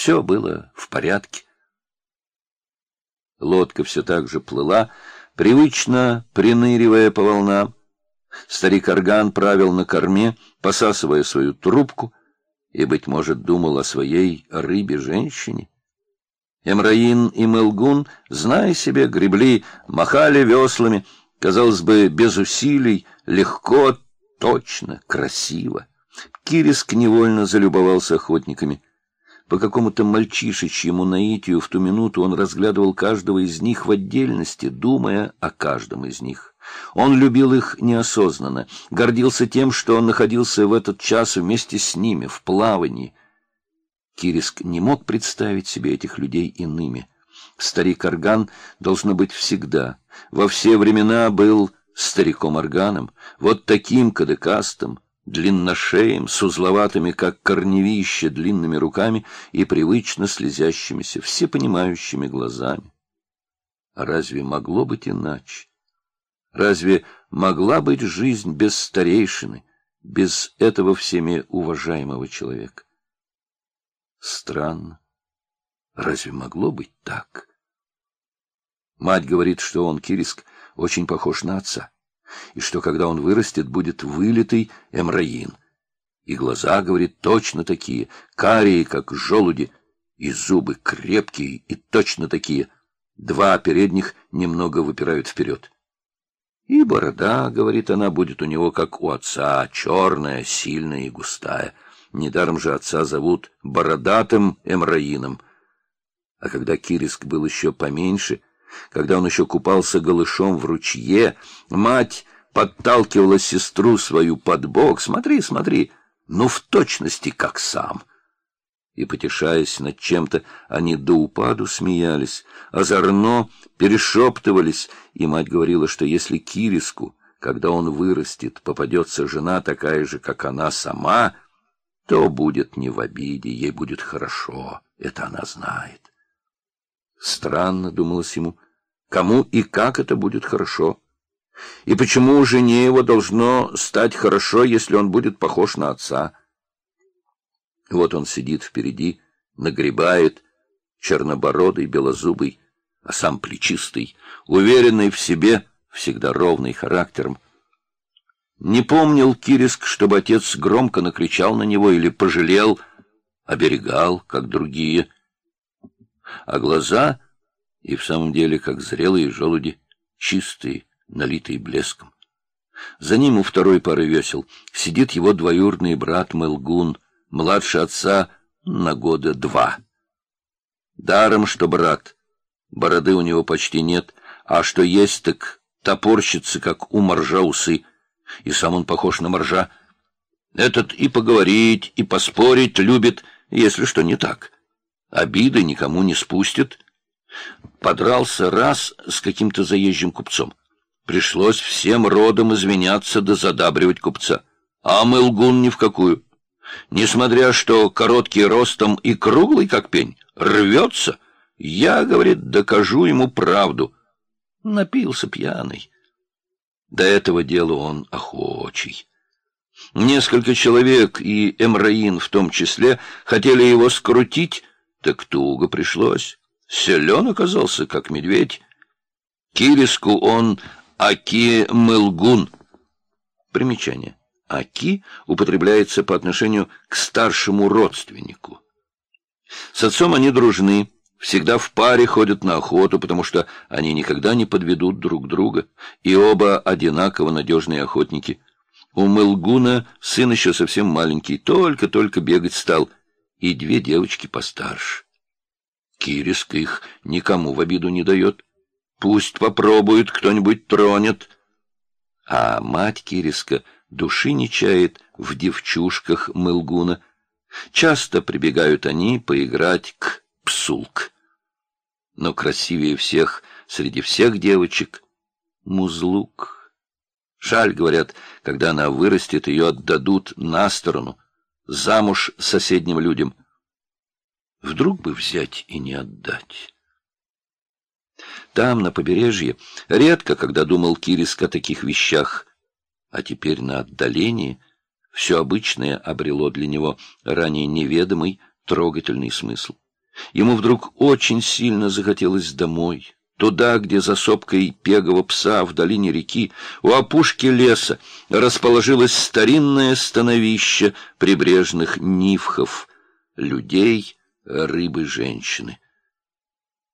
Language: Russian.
Все было в порядке. Лодка все так же плыла, привычно приныривая по волнам. Старик Орган правил на корме, посасывая свою трубку, и, быть может, думал о своей рыбе-женщине. Эмраин и Мелгун, зная себе, гребли, махали веслами, казалось бы, без усилий, легко, точно, красиво. Кириск невольно залюбовался охотниками. По какому-то мальчишечьему наитию в ту минуту он разглядывал каждого из них в отдельности, думая о каждом из них. Он любил их неосознанно, гордился тем, что он находился в этот час вместе с ними, в плавании. Кириск не мог представить себе этих людей иными. Старик Орган должно быть всегда, во все времена был стариком-органом, вот таким кадыкастом, длинношеем, с узловатыми, как корневище, длинными руками и привычно слезящимися, всепонимающими глазами. А разве могло быть иначе? Разве могла быть жизнь без старейшины, без этого всеми уважаемого человека? Странно. Разве могло быть так? Мать говорит, что он, Кириск, очень похож на отца, и что, когда он вырастет, будет вылитый эмраин. И глаза, говорит, точно такие, карие, как желуди, и зубы крепкие и точно такие. Два передних немного выпирают вперед. И борода, говорит она, будет у него, как у отца, черная, сильная и густая. Недаром же отца зовут Бородатым Эмраином. А когда Кириск был еще поменьше, когда он еще купался голышом в ручье, мать подталкивала сестру свою под бок. Смотри, смотри, ну в точности как сам. И, потешаясь над чем-то, они до упаду смеялись, озорно перешептывались, и мать говорила, что если Кириску, когда он вырастет, попадется жена такая же, как она сама — то будет не в обиде, ей будет хорошо, это она знает. Странно, думалось ему, кому и как это будет хорошо. И почему жене его должно стать хорошо, если он будет похож на отца? Вот он сидит впереди, нагребает, чернобородый, белозубый, а сам плечистый, уверенный в себе, всегда ровный характером, не помнил Кириск, чтобы отец громко накричал на него или пожалел, оберегал, как другие. А глаза и в самом деле, как зрелые желуди, чистые, налитые блеском. За ним у второй пары весел сидит его двоюродный брат Мелгун, младше отца на года два. Даром, что брат, бороды у него почти нет, а что есть, так топорщится, как у моржа усы, и сам он похож на моржа. Этот и поговорить, и поспорить любит, если что не так. Обиды никому не спустит. Подрался раз с каким-то заезжим купцом. Пришлось всем родом извиняться да задабривать купца. А Мылгун ни в какую. Несмотря что короткий ростом и круглый, как пень, рвется, я, говорит, докажу ему правду. Напился пьяный. До этого дела он охочий. Несколько человек, и Эмраин в том числе, хотели его скрутить, так туго пришлось. Силен оказался, как медведь. Кириску он Аки Мылгун. Примечание. Аки употребляется по отношению к старшему родственнику. С отцом они дружны всегда в паре ходят на охоту, потому что они никогда не подведут друг друга, и оба одинаково надежные охотники. У Мелгуна сын еще совсем маленький, только-только бегать стал, и две девочки постарше. Кириска их никому в обиду не дает. Пусть попробует, кто-нибудь тронет. А мать Кириска души не чает в девчушках Мелгуна. Часто прибегают они поиграть к псулк. Но красивее всех среди всех девочек — Музлук. Жаль, говорят, когда она вырастет, ее отдадут на сторону, замуж соседним людям. Вдруг бы взять и не отдать. Там, на побережье, редко, когда думал Кириск о таких вещах, а теперь на отдалении все обычное обрело для него ранее неведомый, трогательный смысл. Ему вдруг очень сильно захотелось домой, туда, где за сопкой пегого пса в долине реки, у опушки леса, расположилось старинное становище прибрежных нивхов, людей, рыбы, женщины —